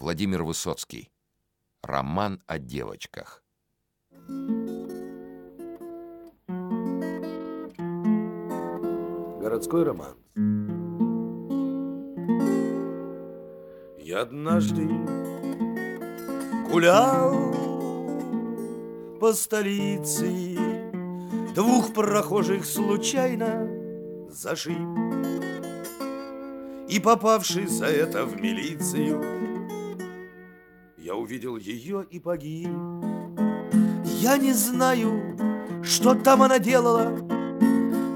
Владимир Высоцкий. Роман о девочках. Городской роман. Я однажды гулял по столице, Двух прохожих случайно зашиб. И попавший за это в милицию, Я увидел ее и погиб. Я не знаю, что там она делала,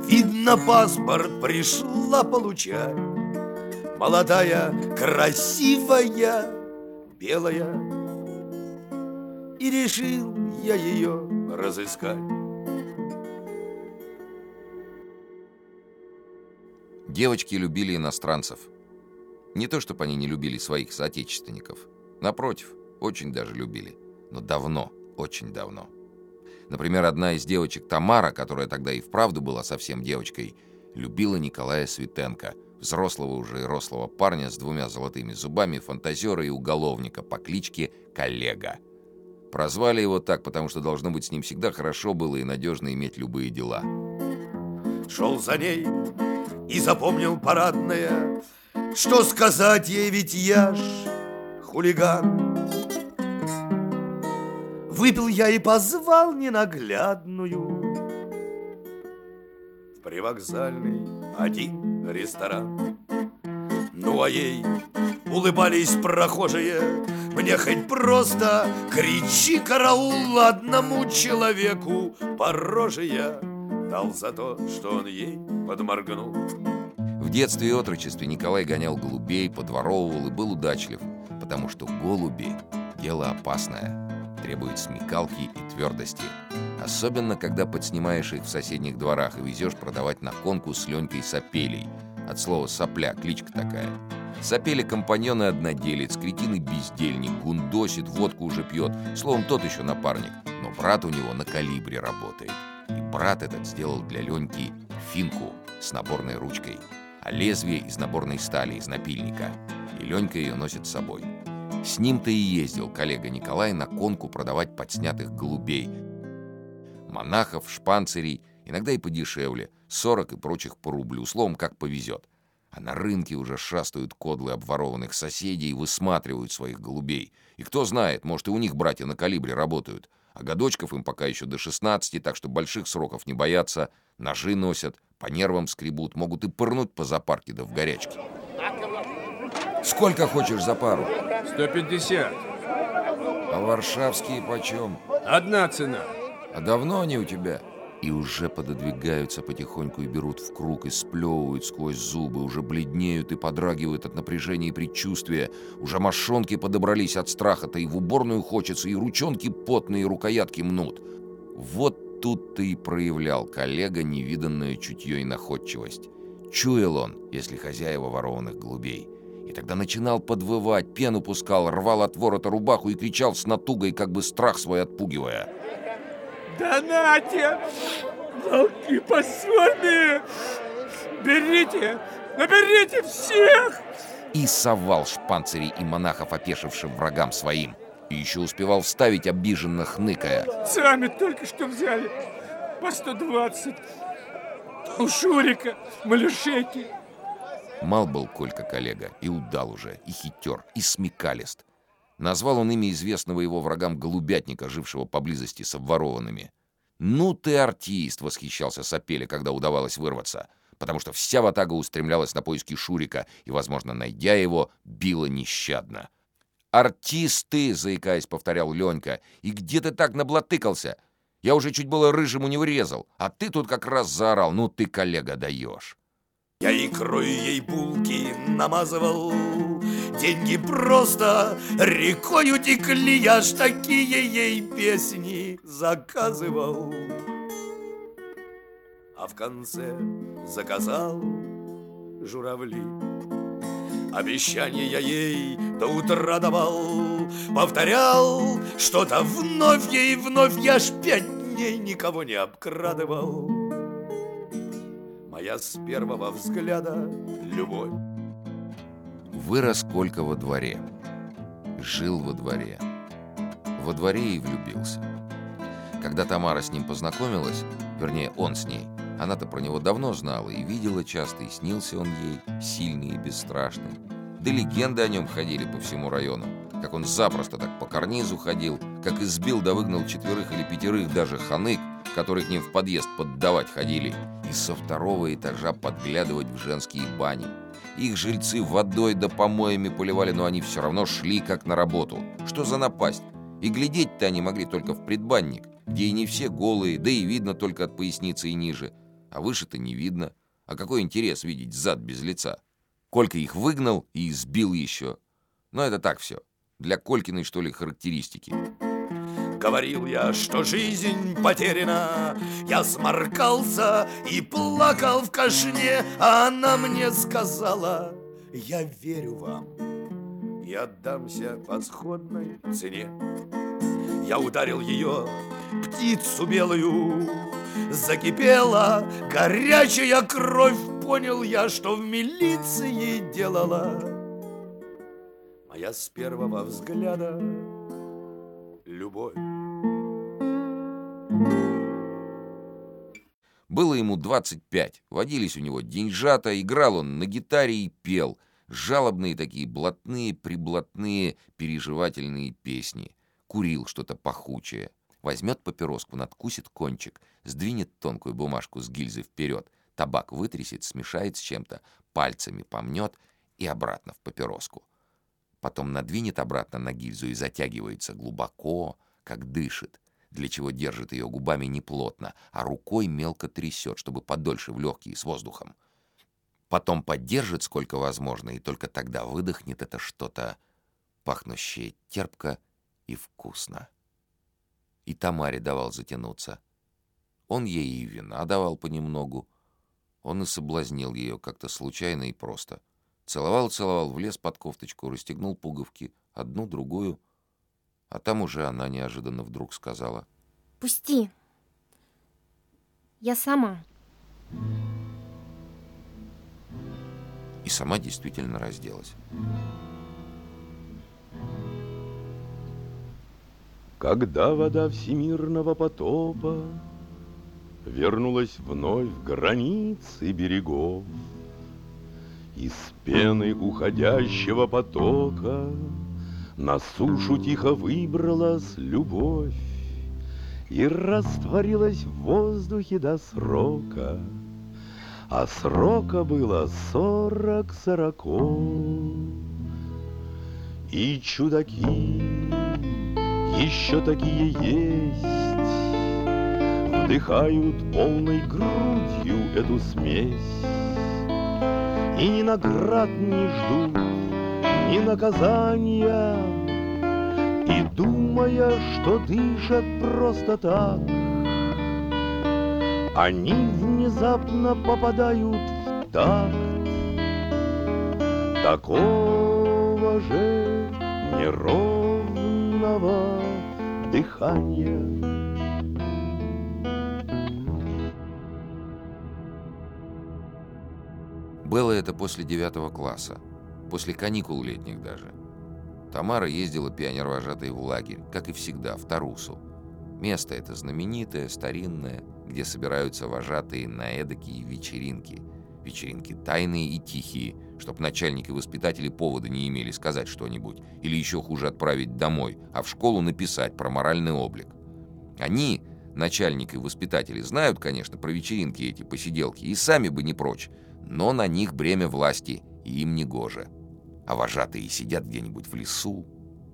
Видно, паспорт пришла получать. Молодая, красивая, белая. И решил я ее разыскать. Девочки любили иностранцев. Не то, чтобы они не любили своих соотечественников. Напротив, очень даже любили. Но давно, очень давно. Например, одна из девочек Тамара, которая тогда и вправду была совсем девочкой, любила Николая Светенко, взрослого уже и рослого парня с двумя золотыми зубами, фантазера и уголовника по кличке Коллега. Прозвали его так, потому что должно быть с ним всегда хорошо было и надежно иметь любые дела. Шел за ней и запомнил парадное, Что сказать ей, ведь я ж хулиган. Выпил я и позвал ненаглядную В привокзальный один ресторан. Ну а ей улыбались прохожие, Мне хоть просто кричи караул одному человеку по роже я дал за то, что он ей подморгнул. В детстве и отрочестве Николай гонял голубей, подворовывал и был удачлив, потому что голуби – дело опасное, требует смекалки и твердости. Особенно, когда подснимаешь их в соседних дворах и везешь продавать на конку с Ленькой Сапелей. От слова «сопля» кличка такая. Сапели компаньоны одноделец, кретин и бездельник, гундосит, водку уже пьет. Словом, тот еще напарник, но брат у него на калибре работает. И брат этот сделал для Леньки финку с наборной ручкой, а лезвие из наборной стали, из напильника. И Ленька ее носит с собой. С ним-то и ездил коллега Николай на конку продавать подснятых голубей. Монахов, шпанцерей, иногда и подешевле, 40 и прочих по рублю, словом, как повезет. А на рынке уже шастают кодлы обворованных соседей и высматривают своих голубей. И кто знает, может, и у них братья на калибре работают. А годочков им пока еще до 16, так что больших сроков не боятся. Ножи носят, по нервам скребут, могут и пырнуть по запарке да в горячке. Сколько хочешь за пару? 150. А варшавские почем? Одна цена. А давно они у тебя? И уже пододвигаются потихоньку и берут в круг, и сплевывают сквозь зубы, уже бледнеют и подрагивают от напряжения и предчувствия. Уже мошонки подобрались от страха-то, и в уборную хочется, и ручонки потные, и рукоятки мнут. Вот тут ты и проявлял коллега невиданное чутье и находчивость. Чуял он, если хозяева ворованных голубей. И тогда начинал подвывать, пену пускал, рвал от ворота рубаху и кричал с натугой, как бы страх свой отпугивая. Да нате! Волки посольные! Берите! Наберите всех! И совал шпанцирей и монахов, опешившим врагам своим. И еще успевал вставить, обиженно хныкая. Сами только что взяли по 120. У Шурика, Малюшеки. Мал был Колька коллега, и удал уже, и хитер, и смекалист. Назвал он имя известного его врагам голубятника, жившего поблизости с обворованными. «Ну ты артист!» — восхищался Сапели, когда удавалось вырваться, потому что вся ватага устремлялась на поиски Шурика и, возможно, найдя его, била нещадно. «Артисты!» — заикаясь, повторял Ленька. «И где ты так наблатыкался? Я уже чуть было рыжему не врезал, а ты тут как раз заорал. Ну ты, коллега, даешь!» Я икрой ей булки намазывал, Деньги просто рекой утекли, Я ж такие ей песни заказывал. А в конце заказал журавли. Обещание я ей до утра давал, Повторял что-то вновь ей, вновь Я ж пять дней никого не обкрадывал моя с первого взгляда любовь. Вырос Колька во дворе. Жил во дворе. Во дворе и влюбился. Когда Тамара с ним познакомилась, вернее, он с ней, она-то про него давно знала и видела часто, и снился он ей, сильный и бесстрашный. Да легенды о нем ходили по всему району, как он запросто так по карнизу ходил, как избил да выгнал четверых или пятерых даже ханык, которые к ним в подъезд поддавать ходили, со второго этажа подглядывать в женские бани. Их жильцы водой да помоями поливали, но они все равно шли как на работу. Что за напасть? И глядеть-то они могли только в предбанник, где и не все голые, да и видно только от поясницы и ниже – а выше-то не видно. А какой интерес видеть зад без лица? Колька их выгнал и избил еще. Но это так все. Для Колькиной, что ли, характеристики. Говорил я, что жизнь потеряна. Я сморкался и плакал в кашне А она мне сказала Я верю вам. И отдамся по сходной цене Я ударил ее, птицу белую. Закипела горячая кровь. Понял я, что в милиции делала. Моя с первого взгляда любовь Было ему 25, водились у него деньжата, играл он на гитаре и пел. Жалобные такие блатные, приблатные, переживательные песни. Курил что-то пахучее. Возьмет папироску, надкусит кончик, сдвинет тонкую бумажку с гильзы вперед, табак вытрясет, смешает с чем-то, пальцами помнет и обратно в папироску. Потом надвинет обратно на гильзу и затягивается глубоко, как дышит, для чего держит ее губами неплотно, а рукой мелко трясет, чтобы подольше в легкие с воздухом. Потом поддержит сколько возможно, и только тогда выдохнет это что-то, пахнущее терпко и вкусно и Тамаре давал затянуться. Он ей и вина давал понемногу. Он и соблазнил ее как-то случайно и просто. Целовал-целовал, влез под кофточку, расстегнул пуговки, одну, другую. А там уже она неожиданно вдруг сказала. «Пусти. Я сама». И сама действительно разделась. Когда вода всемирного потопа Вернулась вновь в границы берегов, Из пены уходящего потока На сушу тихо выбралась любовь И растворилась в воздухе до срока, А срока было сорок сороков. И чудаки еще такие есть, Вдыхают полной грудью эту смесь, И ни наград не ждут, ни наказания, И думая, что дышат просто так, Они внезапно попадают в такт Такого же неровного дыхания. Было это после девятого класса, после каникул летних даже. Тамара ездила пионервожатой в лагерь, как и всегда, в Тарусу. Место это знаменитое, старинное, где собираются вожатые на эдакие вечеринки. Вечеринки тайные и тихие, чтоб начальник и воспитатели повода не имели сказать что-нибудь, или еще хуже отправить домой, а в школу написать про моральный облик. Они, начальник и воспитатели, знают, конечно, про вечеринки эти, посиделки, и сами бы не прочь, но на них бремя власти, и им не гоже. А вожатые сидят где-нибудь в лесу,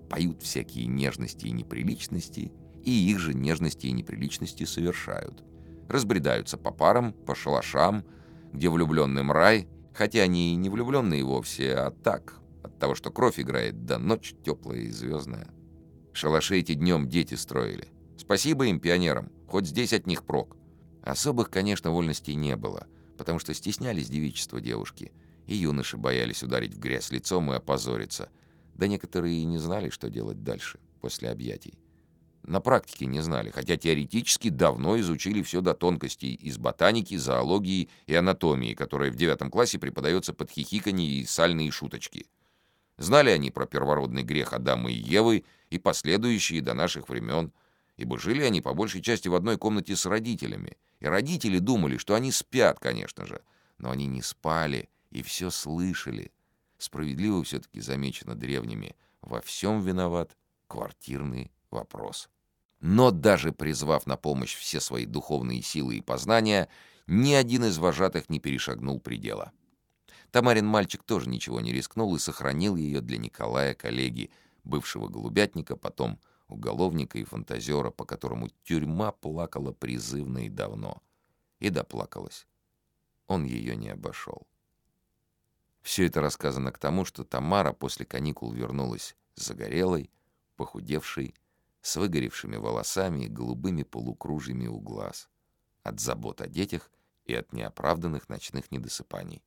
поют всякие нежности и неприличности, и их же нежности и неприличности совершают. Разбредаются по парам, по шалашам, где влюбленным рай — Хотя они и не влюбленные вовсе, а так, от того, что кровь играет, да ночь теплая и звездная. Шалаши эти днем дети строили. Спасибо им, пионерам, хоть здесь от них прок. Особых, конечно, вольностей не было, потому что стеснялись девичества девушки, и юноши боялись ударить в грязь лицом и опозориться, да некоторые и не знали, что делать дальше, после объятий. На практике не знали, хотя теоретически давно изучили все до тонкостей из ботаники, зоологии и анатомии, которая в девятом классе преподается под хихиканье и сальные шуточки. Знали они про первородный грех Адама и Евы и последующие до наших времен, ибо жили они по большей части в одной комнате с родителями. И родители думали, что они спят, конечно же, но они не спали и все слышали. Справедливо все-таки замечено древними, во всем виноват квартирный вопрос. Но даже призвав на помощь все свои духовные силы и познания, ни один из вожатых не перешагнул предела. Тамарин мальчик тоже ничего не рискнул и сохранил ее для Николая, коллеги, бывшего голубятника, потом уголовника и фантазера, по которому тюрьма плакала призывно и давно. И доплакалась. Он ее не обошел. Все это рассказано к тому, что Тамара после каникул вернулась загорелой, похудевшей, с выгоревшими волосами и голубыми полукружьями у глаз, от забот о детях и от неоправданных ночных недосыпаний.